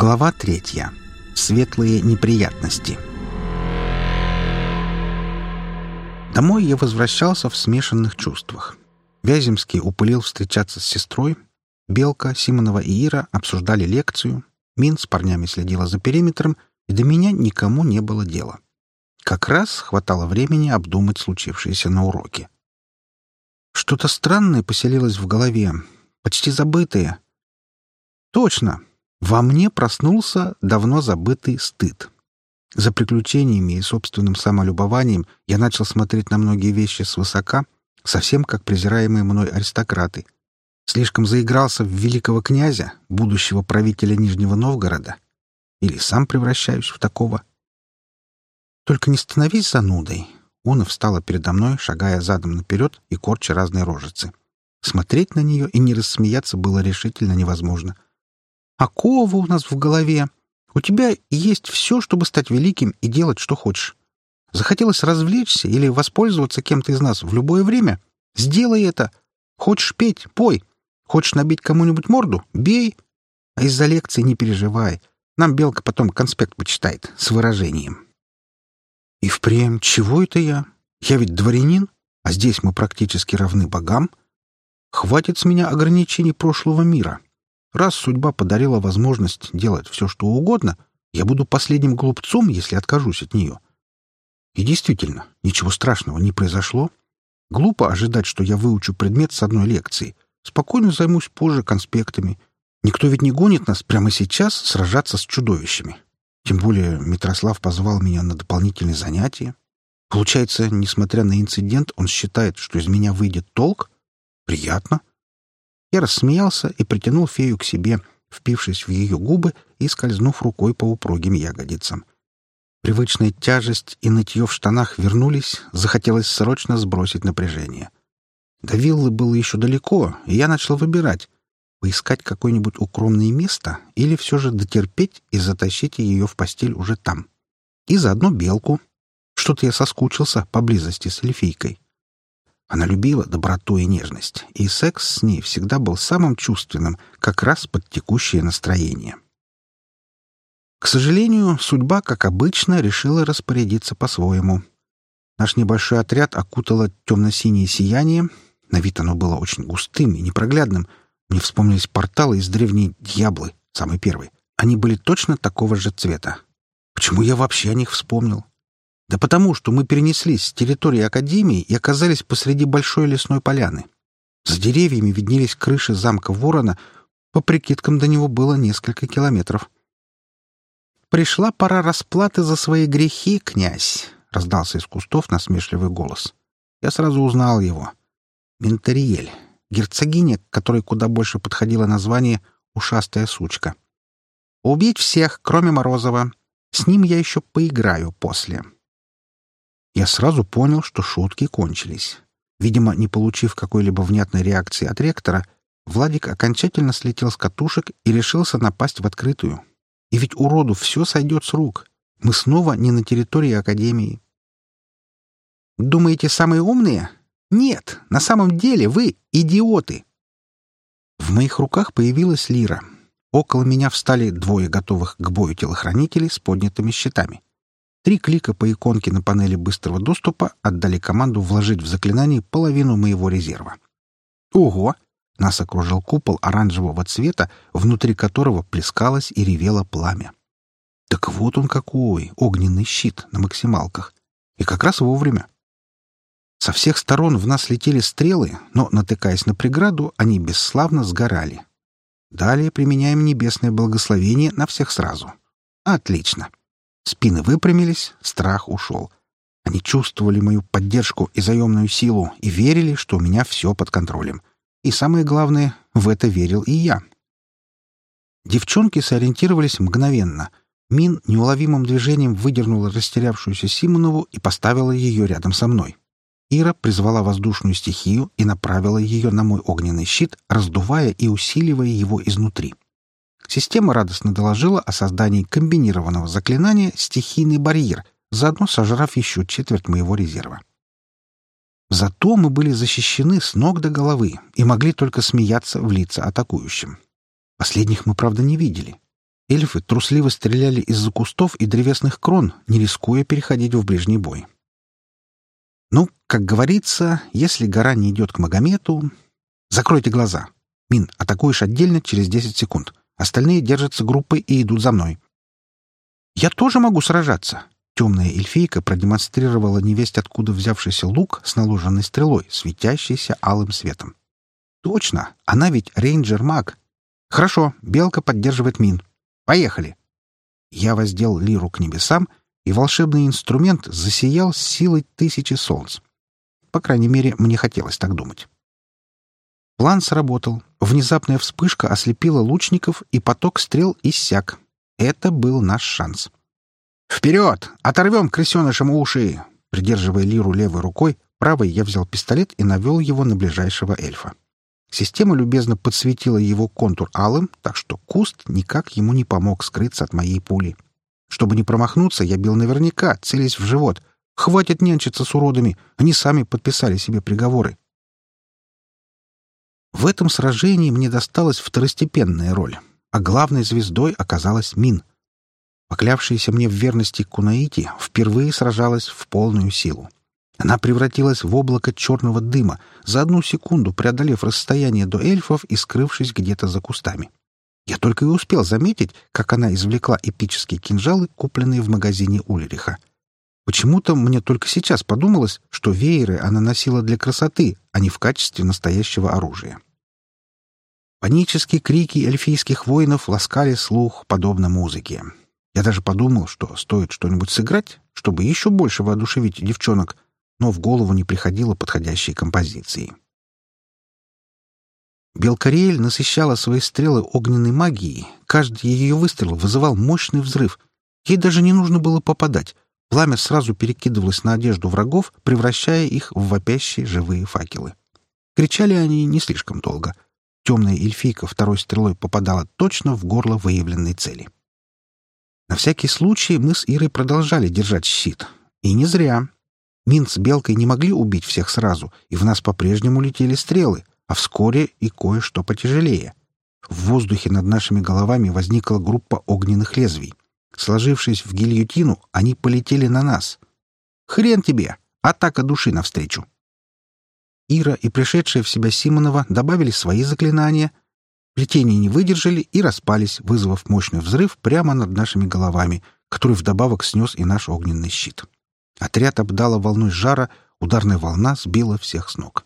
Глава третья. Светлые неприятности. Домой я возвращался в смешанных чувствах. Вяземский упылил встречаться с сестрой. Белка, Симонова и Ира обсуждали лекцию. Мин с парнями следила за периметром, и до меня никому не было дела. Как раз хватало времени обдумать случившееся на уроке. Что-то странное поселилось в голове, почти забытое. Точно, во мне проснулся давно забытый стыд. За приключениями и собственным самолюбованием я начал смотреть на многие вещи свысока, совсем как презираемые мной аристократы. Слишком заигрался в великого князя, будущего правителя Нижнего Новгорода. Или сам превращаюсь в такого. Только не становись занудой. Уна встала передо мной, шагая задом наперед и корча разные рожицы. Смотреть на нее и не рассмеяться было решительно невозможно — Акова у нас в голове. У тебя есть все, чтобы стать великим и делать, что хочешь. Захотелось развлечься или воспользоваться кем-то из нас в любое время? Сделай это. Хочешь петь — пой. Хочешь набить кому-нибудь морду — бей. А из-за лекции не переживай. Нам Белка потом конспект почитает с выражением. И впрямь, чего это я? Я ведь дворянин, а здесь мы практически равны богам. Хватит с меня ограничений прошлого мира. Раз судьба подарила возможность делать все, что угодно, я буду последним глупцом, если откажусь от нее. И действительно, ничего страшного не произошло. Глупо ожидать, что я выучу предмет с одной лекции. Спокойно займусь позже конспектами. Никто ведь не гонит нас прямо сейчас сражаться с чудовищами. Тем более Митрослав позвал меня на дополнительные занятия. Получается, несмотря на инцидент, он считает, что из меня выйдет толк? Приятно. Я рассмеялся и притянул фею к себе, впившись в ее губы и скользнув рукой по упругим ягодицам. Привычная тяжесть и нытье в штанах вернулись, захотелось срочно сбросить напряжение. До виллы было еще далеко, и я начал выбирать — поискать какое-нибудь укромное место или все же дотерпеть и затащить ее в постель уже там. И заодно белку. Что-то я соскучился поблизости с эльфийкой. Она любила доброту и нежность, и секс с ней всегда был самым чувственным, как раз под текущее настроение. К сожалению, судьба, как обычно, решила распорядиться по-своему. Наш небольшой отряд окутало темно-синее сияние. На вид оно было очень густым и непроглядным. Мне вспомнились порталы из древней Дьяблы, самый первый. Они были точно такого же цвета. Почему я вообще о них вспомнил? Да потому, что мы перенеслись с территории Академии и оказались посреди большой лесной поляны. За деревьями виднелись крыши замка Ворона, по прикидкам до него было несколько километров. «Пришла пора расплаты за свои грехи, князь!» — раздался из кустов насмешливый голос. Я сразу узнал его. Ментариель, герцогиня, которой куда больше подходило название «ушастая сучка». «Убить всех, кроме Морозова. С ним я еще поиграю после». Я сразу понял, что шутки кончились. Видимо, не получив какой-либо внятной реакции от ректора, Владик окончательно слетел с катушек и решился напасть в открытую. И ведь уроду все сойдет с рук. Мы снова не на территории Академии. Думаете, самые умные? Нет, на самом деле вы идиоты. В моих руках появилась лира. Около меня встали двое готовых к бою телохранителей с поднятыми щитами. Три клика по иконке на панели быстрого доступа отдали команду вложить в заклинание половину моего резерва. Ого! Нас окружил купол оранжевого цвета, внутри которого плескалось и ревело пламя. Так вот он какой, огненный щит на максималках. И как раз вовремя. Со всех сторон в нас летели стрелы, но, натыкаясь на преграду, они бесславно сгорали. Далее применяем небесное благословение на всех сразу. Отлично. Спины выпрямились, страх ушел. Они чувствовали мою поддержку и заемную силу и верили, что у меня все под контролем. И самое главное, в это верил и я. Девчонки сориентировались мгновенно. Мин неуловимым движением выдернула растерявшуюся Симонову и поставила ее рядом со мной. Ира призвала воздушную стихию и направила ее на мой огненный щит, раздувая и усиливая его изнутри. Система радостно доложила о создании комбинированного заклинания «Стихийный барьер», заодно сожрав еще четверть моего резерва. Зато мы были защищены с ног до головы и могли только смеяться в лица атакующим. Последних мы, правда, не видели. Эльфы трусливо стреляли из-за кустов и древесных крон, не рискуя переходить в ближний бой. Ну, как говорится, если гора не идет к Магомету... Закройте глаза. Мин, атакуешь отдельно через 10 секунд. Остальные держатся группой и идут за мной. Я тоже могу сражаться. Темная эльфийка продемонстрировала невесть откуда взявшийся лук с наложенной стрелой, светящейся алым светом. Точно, она ведь рейнджер-маг. Хорошо, белка поддерживает мин. Поехали. Я воздел лиру к небесам, и волшебный инструмент засиял с силой тысячи солнц. По крайней мере, мне хотелось так думать. План сработал. Внезапная вспышка ослепила лучников, и поток стрел иссяк. Это был наш шанс. «Вперед! Оторвем крысенышам уши!» Придерживая лиру левой рукой, правой я взял пистолет и навел его на ближайшего эльфа. Система любезно подсветила его контур алым, так что куст никак ему не помог скрыться от моей пули. Чтобы не промахнуться, я бил наверняка, целясь в живот. Хватит нянчиться с уродами, они сами подписали себе приговоры. В этом сражении мне досталась второстепенная роль, а главной звездой оказалась Мин. Поклявшаяся мне в верности Кунаити впервые сражалась в полную силу. Она превратилась в облако черного дыма, за одну секунду преодолев расстояние до эльфов и скрывшись где-то за кустами. Я только и успел заметить, как она извлекла эпические кинжалы, купленные в магазине Ульриха. Почему-то мне только сейчас подумалось, что вееры она носила для красоты, а не в качестве настоящего оружия. Панические крики эльфийских воинов ласкали слух, подобно музыке. Я даже подумал, что стоит что-нибудь сыграть, чтобы еще больше воодушевить девчонок, но в голову не приходило подходящей композиции. Белкариэль насыщала свои стрелы огненной магией. Каждый ее выстрел вызывал мощный взрыв. Ей даже не нужно было попадать. Пламя сразу перекидывалось на одежду врагов, превращая их в вопящие живые факелы. Кричали они не слишком долго. Темная эльфийка второй стрелой попадала точно в горло выявленной цели. На всякий случай мы с Ирой продолжали держать щит. И не зря. Мин с Белкой не могли убить всех сразу, и в нас по-прежнему летели стрелы, а вскоре и кое-что потяжелее. В воздухе над нашими головами возникла группа огненных лезвий. Сложившись в гильотину, они полетели на нас. «Хрен тебе! Атака души навстречу!» Ира и пришедшая в себя Симонова добавили свои заклинания. Плетения не выдержали и распались, вызвав мощный взрыв прямо над нашими головами, который вдобавок снес и наш огненный щит. Отряд обдало волной жара, ударная волна сбила всех с ног.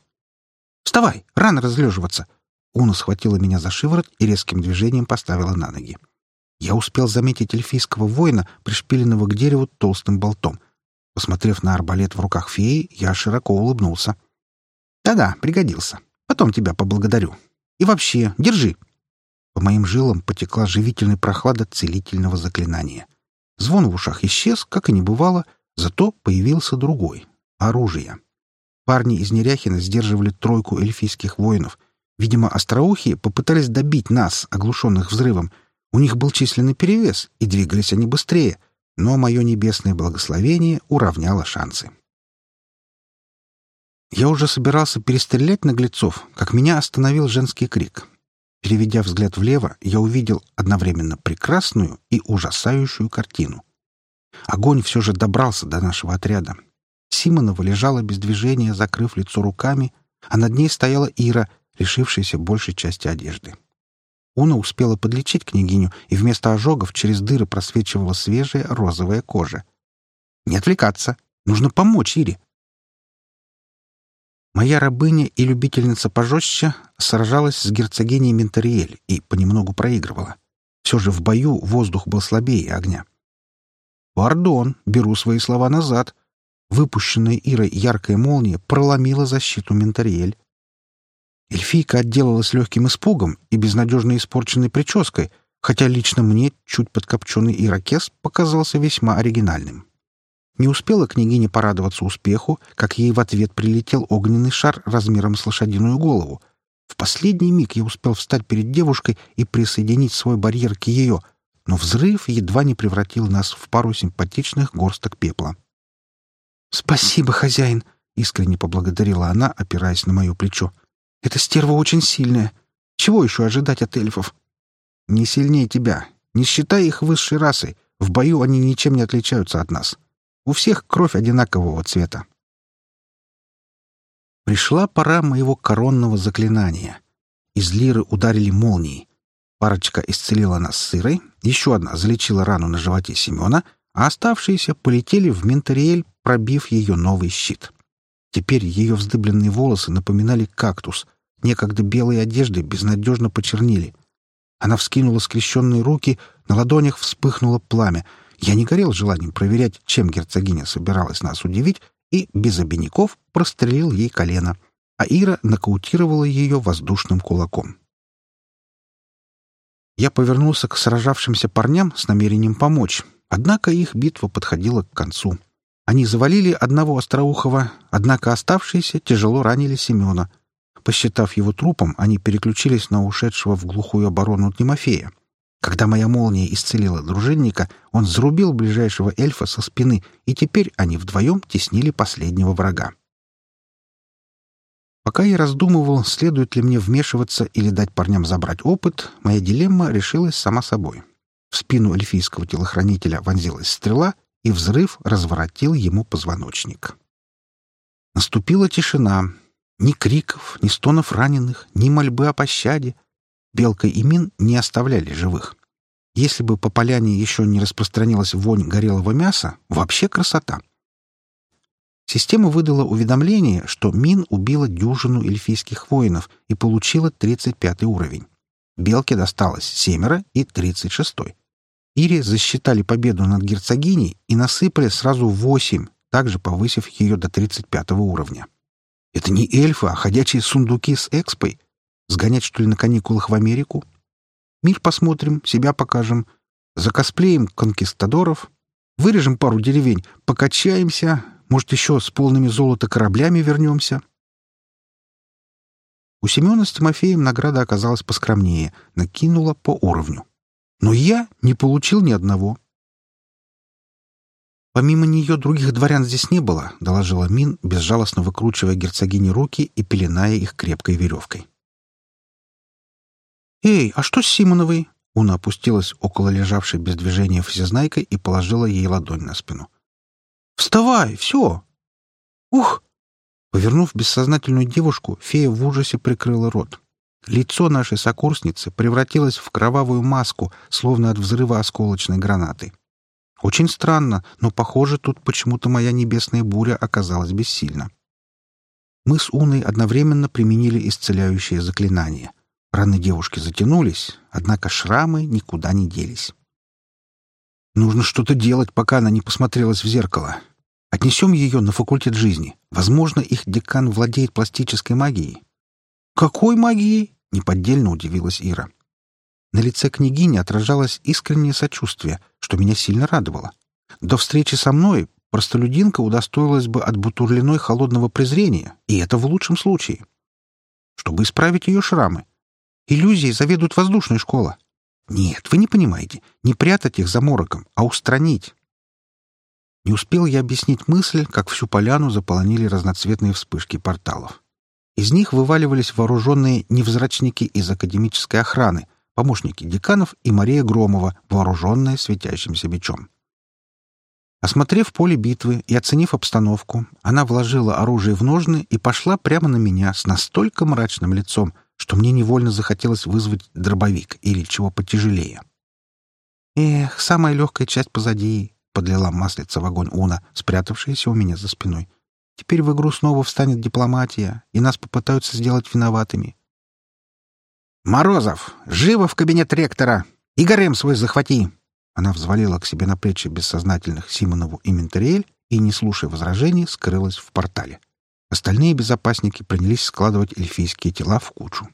«Вставай! Рано разлеживаться!» Уна схватила меня за шиворот и резким движением поставила на ноги. Я успел заметить эльфийского воина, пришпиленного к дереву толстым болтом. Посмотрев на арбалет в руках феи, я широко улыбнулся. «Да-да, пригодился. Потом тебя поблагодарю. И вообще, держи!» По моим жилам потекла живительная прохлада целительного заклинания. Звон в ушах исчез, как и не бывало — Зато появился другой — оружие. Парни из Неряхина сдерживали тройку эльфийских воинов. Видимо, остроухие попытались добить нас, оглушенных взрывом. У них был численный перевес, и двигались они быстрее, но мое небесное благословение уравняло шансы. Я уже собирался перестрелять наглецов, как меня остановил женский крик. Переведя взгляд влево, я увидел одновременно прекрасную и ужасающую картину — Огонь все же добрался до нашего отряда. Симонова лежала без движения, закрыв лицо руками, а над ней стояла Ира, лишившаяся большей части одежды. Уна успела подлечить княгиню, и вместо ожогов через дыры просвечивала свежая розовая кожа. «Не отвлекаться! Нужно помочь Ире!» Моя рабыня и любительница пожестче сражалась с герцогиней Ментариэль и понемногу проигрывала. Все же в бою воздух был слабее огня. «Пардон, беру свои слова назад». Выпущенная Ирой яркая молния проломила защиту Ментариэль. Эльфийка отделалась легким испугом и безнадежно испорченной прической, хотя лично мне чуть подкопченный ирокез показался весьма оригинальным. Не успела княгиня порадоваться успеху, как ей в ответ прилетел огненный шар размером с лошадиную голову. В последний миг я успел встать перед девушкой и присоединить свой барьер к ее, но взрыв едва не превратил нас в пару симпатичных горсток пепла. «Спасибо, хозяин!» — искренне поблагодарила она, опираясь на мое плечо. «Эта стерва очень сильная. Чего еще ожидать от эльфов?» «Не сильнее тебя. Не считая их высшей расой, в бою они ничем не отличаются от нас. У всех кровь одинакового цвета. Пришла пора моего коронного заклинания. Из лиры ударили молнии. Парочка исцелила нас сырой, еще одна залечила рану на животе Семена, а оставшиеся полетели в Ментариэль, пробив ее новый щит. Теперь ее вздыбленные волосы напоминали кактус. Некогда белые одежды безнадежно почернили. Она вскинула скрещенные руки, на ладонях вспыхнуло пламя. Я не горел желанием проверять, чем герцогиня собиралась нас удивить, и без обиняков прострелил ей колено, а Ира нокаутировала ее воздушным кулаком. Я повернулся к сражавшимся парням с намерением помочь, однако их битва подходила к концу. Они завалили одного остроухого, однако оставшиеся тяжело ранили Семена. Посчитав его трупом, они переключились на ушедшего в глухую оборону Тимофея. Когда моя молния исцелила дружинника, он зарубил ближайшего эльфа со спины, и теперь они вдвоем теснили последнего врага. Пока я раздумывал, следует ли мне вмешиваться или дать парням забрать опыт, моя дилемма решилась сама собой. В спину эльфийского телохранителя вонзилась стрела, и взрыв разворотил ему позвоночник. Наступила тишина. Ни криков, ни стонов раненых, ни мольбы о пощаде. Белка и Мин не оставляли живых. Если бы по поляне еще не распространилась вонь горелого мяса, вообще красота. Система выдала уведомление, что Мин убила дюжину эльфийских воинов и получила 35 уровень. Белке досталось семеро и 36-й. Ире засчитали победу над герцогиней и насыпали сразу восемь, также повысив ее до 35 уровня. Это не эльфы, а ходячие сундуки с экспой. Сгонять, что ли, на каникулах в Америку? Мир посмотрим, себя покажем. Закосплеем конкистадоров. Вырежем пару деревень, покачаемся. Может, еще с полными золота кораблями вернемся. У Семена с Тимофеем награда оказалась поскромнее, накинула по уровню. Но я не получил ни одного. Помимо нее других дворян здесь не было, доложила Мин, безжалостно выкручивая герцогине руки и пеленая их крепкой веревкой. «Эй, а что с Симоновой?» Уна опустилась около лежавшей без движения всезнайкой и положила ей ладонь на спину. «Вставай! Все!» «Ух!» Повернув бессознательную девушку, фея в ужасе прикрыла рот. Лицо нашей сокурсницы превратилось в кровавую маску, словно от взрыва осколочной гранаты. Очень странно, но, похоже, тут почему-то моя небесная буря оказалась бессильна. Мы с Уной одновременно применили исцеляющее заклинание. Раны девушки затянулись, однако шрамы никуда не делись. Нужно что-то делать, пока она не посмотрелась в зеркало. Отнесем ее на факультет жизни. Возможно, их декан владеет пластической магией. «Какой магией?» — неподдельно удивилась Ира. На лице княгини отражалось искреннее сочувствие, что меня сильно радовало. До встречи со мной простолюдинка удостоилась бы от бутурлиной холодного презрения, и это в лучшем случае. Чтобы исправить ее шрамы. Иллюзии заведует воздушная школа. Нет, вы не понимаете. Не прятать их за мороком, а устранить. Не успел я объяснить мысль, как всю поляну заполонили разноцветные вспышки порталов. Из них вываливались вооруженные невзрачники из академической охраны, помощники деканов и Мария Громова, вооруженная светящимся мечом. Осмотрев поле битвы и оценив обстановку, она вложила оружие в ножны и пошла прямо на меня с настолько мрачным лицом, что мне невольно захотелось вызвать дробовик или чего потяжелее. «Эх, самая легкая часть позади», — подлила маслица в огонь Уна, спрятавшаяся у меня за спиной. Теперь в игру снова встанет дипломатия, и нас попытаются сделать виноватыми. «Морозов, живо в кабинет ректора! И гарем свой захвати!» Она взвалила к себе на плечи бессознательных Симонову и Ментериэль и, не слушая возражений, скрылась в портале. Остальные безопасники принялись складывать эльфийские тела в кучу.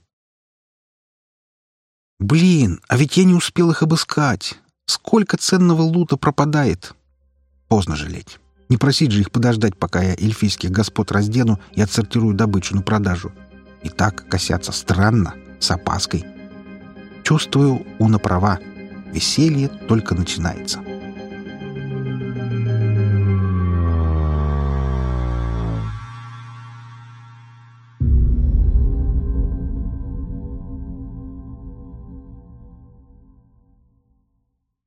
«Блин, а ведь я не успел их обыскать! Сколько ценного лута пропадает!» Поздно жалеть. Не просить же их подождать, пока я эльфийских господ раздену и отсортирую добычу на продажу. И так косятся странно, с опаской. Чувствую, Уна права. Веселье только начинается.